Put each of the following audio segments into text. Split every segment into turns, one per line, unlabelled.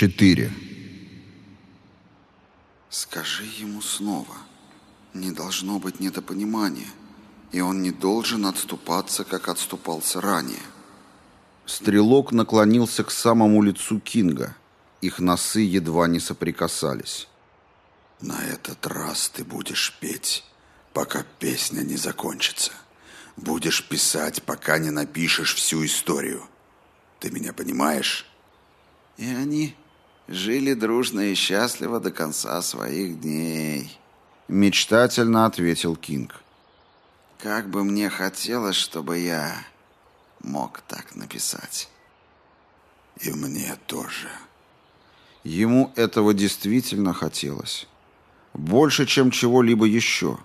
4.
Скажи ему снова. Не должно быть недопонимания, и он не должен отступаться, как отступался ранее. Стрелок наклонился к самому лицу Кинга. Их носы едва не соприкасались.
«На этот раз ты будешь петь, пока песня не закончится. Будешь писать, пока не напишешь всю историю. Ты меня понимаешь?»
И они жили дружно и счастливо до конца своих дней. Мечтательно ответил Кинг. Как бы мне хотелось, чтобы я мог так написать.
И мне тоже.
Ему этого действительно хотелось. Больше, чем чего-либо еще.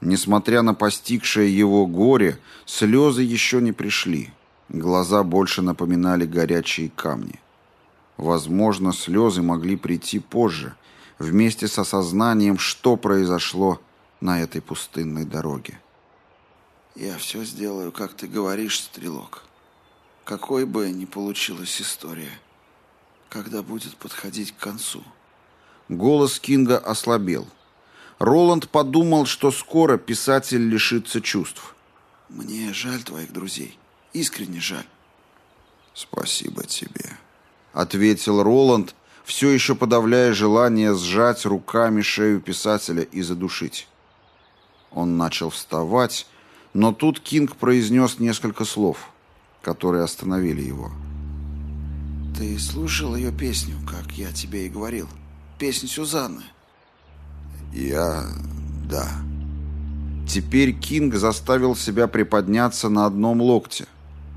Несмотря на постигшее его горе, слезы еще не пришли. Глаза больше напоминали горячие камни. Возможно, слезы могли прийти позже, вместе с осознанием, что произошло на этой пустынной дороге. «Я все сделаю, как ты говоришь, Стрелок. Какой бы ни получилась история, когда будет подходить к концу». Голос Кинга ослабел. Роланд подумал, что скоро писатель лишится чувств. «Мне жаль твоих друзей. Искренне жаль».
«Спасибо тебе»,
ответил Роланд, все еще подавляя желание сжать руками шею писателя и задушить. Он начал вставать, но тут Кинг произнес несколько слов, которые остановили его. «Ты слушал ее песню, как я тебе и говорил? Песню Сюзанны?»
«Я... да».
Теперь Кинг заставил себя приподняться на одном локте,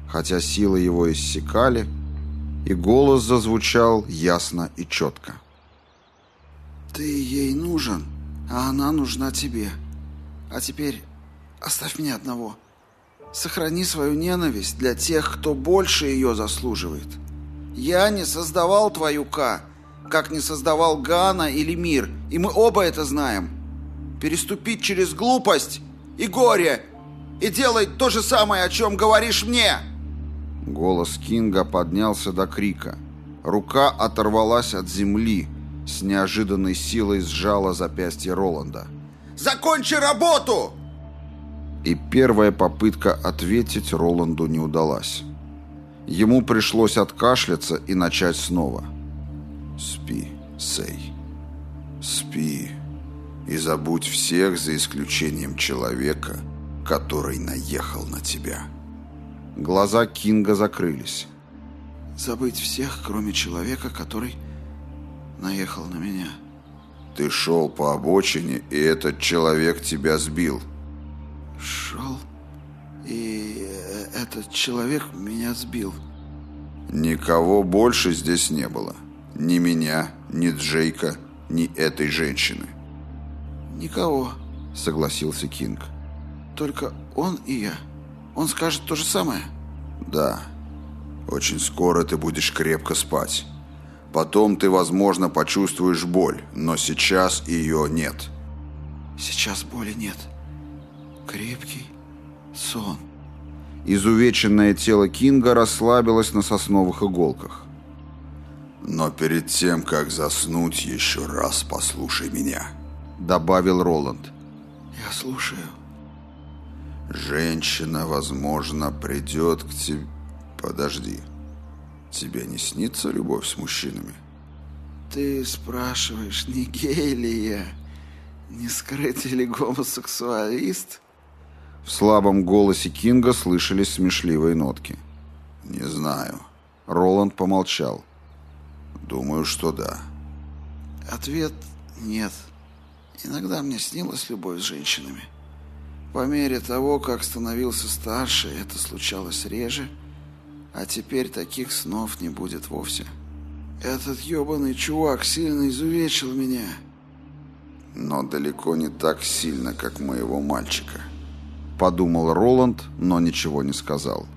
хотя силы его иссякали, и голос зазвучал ясно и четко. «Ты ей нужен, а она нужна тебе. А теперь оставь меня одного. Сохрани свою ненависть для тех, кто больше ее заслуживает. Я не создавал твою К, как не создавал Гана или мир, и мы оба это знаем. Переступить через глупость и горе и делать то же самое, о чем говоришь мне!» Голос Кинга поднялся до крика. Рука оторвалась от земли, с неожиданной силой сжала запястье Роланда. «Закончи работу!» И первая попытка ответить Роланду не удалась. Ему пришлось откашляться и начать снова.
«Спи, Сей. Спи и забудь всех за исключением человека, который наехал на тебя».
Глаза Кинга закрылись. «Забыть всех, кроме человека, который наехал на меня».
«Ты шел по обочине, и этот человек тебя сбил».
«Шел, и этот человек меня сбил».
«Никого больше здесь не было. Ни меня, ни Джейка, ни этой женщины».
«Никого», — согласился Кинг. «Только он и я». Он скажет то же самое?
Да. Очень скоро ты будешь крепко спать. Потом ты, возможно, почувствуешь боль, но сейчас ее нет.
Сейчас боли нет. Крепкий сон. Изувеченное тело Кинга расслабилось на сосновых иголках.
«Но перед тем, как заснуть, еще раз послушай меня», — добавил Роланд.
«Я слушаю».
Женщина, возможно, придет к тебе... Подожди. Тебе не снится любовь с мужчинами?
Ты спрашиваешь, не гей ли я? Не скрытый ли гомосексуалист? В слабом голосе Кинга слышались смешливые нотки.
Не знаю.
Роланд помолчал.
Думаю, что да.
Ответ нет. Иногда мне снилась любовь с женщинами. По мере того, как становился старше, это случалось реже, а теперь таких снов не будет вовсе. Этот ебаный чувак сильно изувечил меня.
Но далеко не так сильно, как моего мальчика.
Подумал Роланд, но ничего не сказал.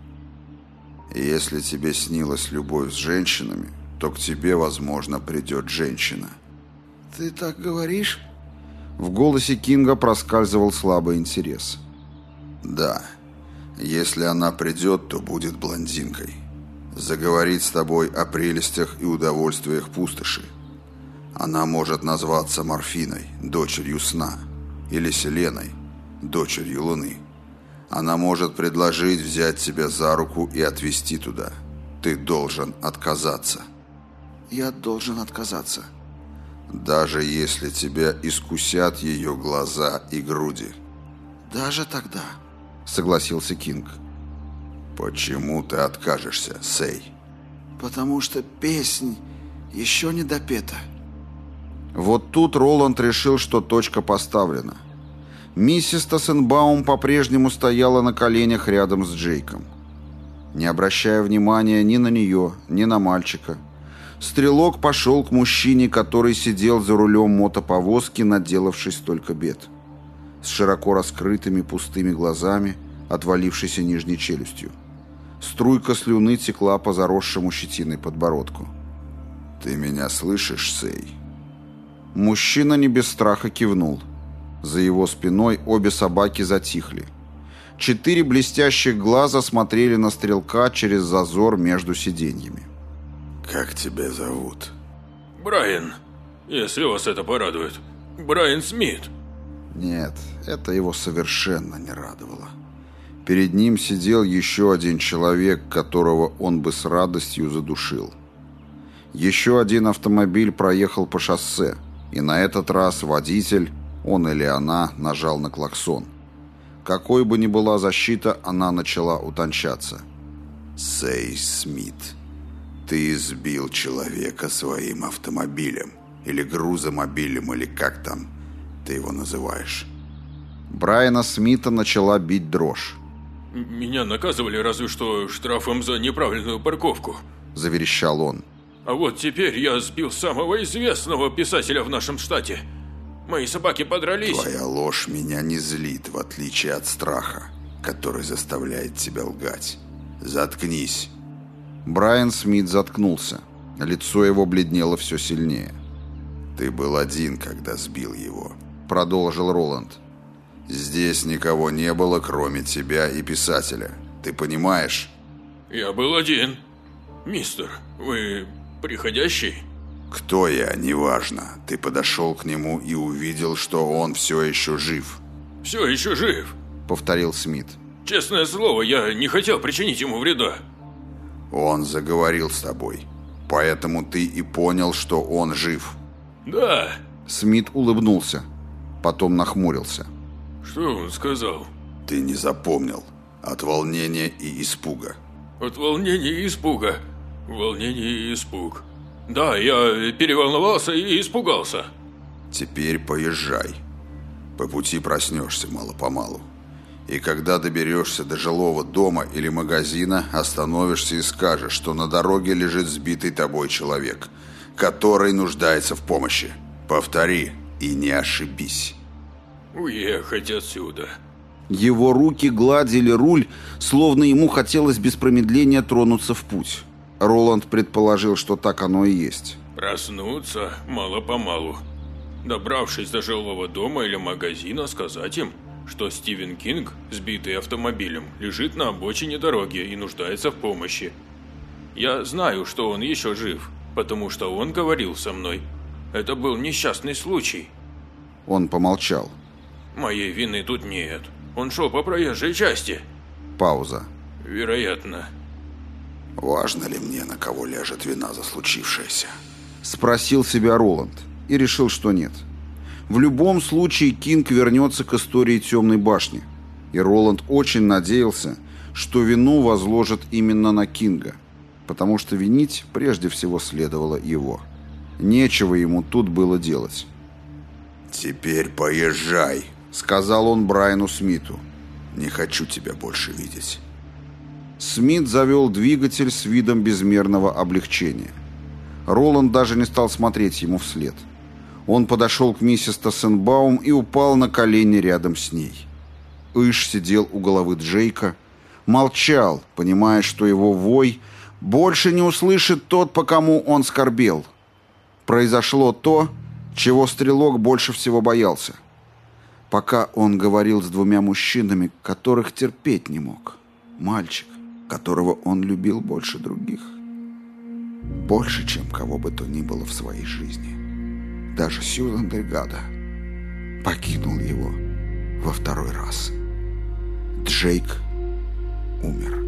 Если тебе снилась любовь с женщинами, то к тебе, возможно, придет женщина.
Ты так говоришь? В голосе Кинга проскальзывал слабый интерес.
«Да. Если она придет, то будет блондинкой.
заговорить с тобой о прелестях и удовольствиях пустоши. Она может назваться Морфиной, дочерью сна, или Селеной, дочерью Луны. Она может предложить взять тебя за руку и отвезти туда. Ты должен отказаться.
Я должен отказаться.
Даже если тебя искусят ее глаза и груди.
Даже тогда, согласился Кинг.
Почему ты откажешься, Сей?
Потому что песнь еще не допета.
Вот тут Роланд решил, что точка поставлена. Миссис Тассенбаум по-прежнему стояла на коленях рядом с Джейком. Не обращая внимания ни на нее, ни на мальчика, стрелок пошел к мужчине, который сидел за рулем мотоповозки, наделавшись только бед. С широко раскрытыми пустыми глазами, отвалившейся нижней челюстью. Струйка слюны текла по заросшему щетиной подбородку.
«Ты меня слышишь, Сей?»
Мужчина не без страха кивнул. За его спиной обе собаки затихли. Четыре блестящих глаза смотрели на стрелка через зазор между сиденьями.
«Как тебя зовут?»
«Брайан, если вас это порадует. Брайан Смит».
Нет, это его совершенно не радовало. Перед ним сидел еще один человек, которого он бы с радостью задушил. Еще один автомобиль проехал по шоссе, и на этот раз водитель, он или она, нажал на клаксон. Какой бы ни была защита, она начала утончаться.
«Сей Смит, ты избил человека своим автомобилем, или грузомобилем, или как там ты его называешь?»
Брайана Смита начала бить дрожь.
«Меня наказывали разве что штрафом за неправильную парковку», –
заверещал он.
А вот теперь я сбил самого известного писателя в нашем штате. Мои собаки подрались.
Твоя ложь меня не злит, в отличие от страха, который заставляет тебя лгать. Заткнись.
Брайан Смит заткнулся. Лицо его бледнело все сильнее.
«Ты был один, когда сбил его», —
продолжил Роланд.
«Здесь никого не было, кроме тебя и писателя. Ты понимаешь?»
«Я был один. Мистер, вы приходящий?»
«Кто я, неважно. Ты подошел к нему и увидел, что он все еще жив».
«Все еще жив», —
повторил Смит.
«Честное слово, я не хотел причинить ему вреда».
«Он заговорил с тобой, поэтому ты и понял, что он жив».
«Да».
Смит улыбнулся, потом нахмурился.
«Что он сказал?»
«Ты не запомнил. От волнения и испуга».
«От волнения и испуга. Волнение и испуг. Да, я переволновался и испугался.
Теперь поезжай. По пути проснешься мало-помалу. И когда доберешься до жилого дома или магазина, остановишься и скажешь, что на дороге лежит сбитый тобой человек, который нуждается в помощи. Повтори и не ошибись.
Уехать отсюда.
Его руки гладили руль, словно ему хотелось без промедления тронуться в путь. Роланд предположил, что так оно и есть.
Проснуться мало-помалу. Добравшись до жилого дома или магазина, сказать им, что Стивен Кинг, сбитый автомобилем, лежит на обочине дороги и нуждается в помощи. Я знаю, что он еще жив, потому что он говорил со мной. Это был несчастный случай.
Он помолчал.
Моей вины тут нет. Он шел по проезжей части.
Пауза.
Вероятно.
Важно ли мне, на кого ляжет вина за случившееся?
Спросил себя Роланд и решил, что нет. В любом случае Кинг вернется к истории Темной башни. И Роланд очень надеялся, что вину возложат именно на Кинга, потому что винить прежде всего следовало его. Нечего ему тут было делать.
«Теперь поезжай», —
сказал он Брайану Смиту.
«Не хочу тебя больше видеть».
Смит завел двигатель с видом безмерного облегчения. Роланд даже не стал смотреть ему вслед. Он подошел к миссис Тассенбаум и упал на колени рядом с ней. Иш сидел у головы Джейка, молчал, понимая, что его вой больше не услышит тот, по кому он скорбел. Произошло то, чего стрелок больше всего боялся. Пока он говорил с двумя мужчинами, которых терпеть не мог. Мальчик, которого он любил больше других. Больше, чем кого бы то ни было в своей жизни. Даже Сьюзан Дельгадо покинул его во второй раз. Джейк умер.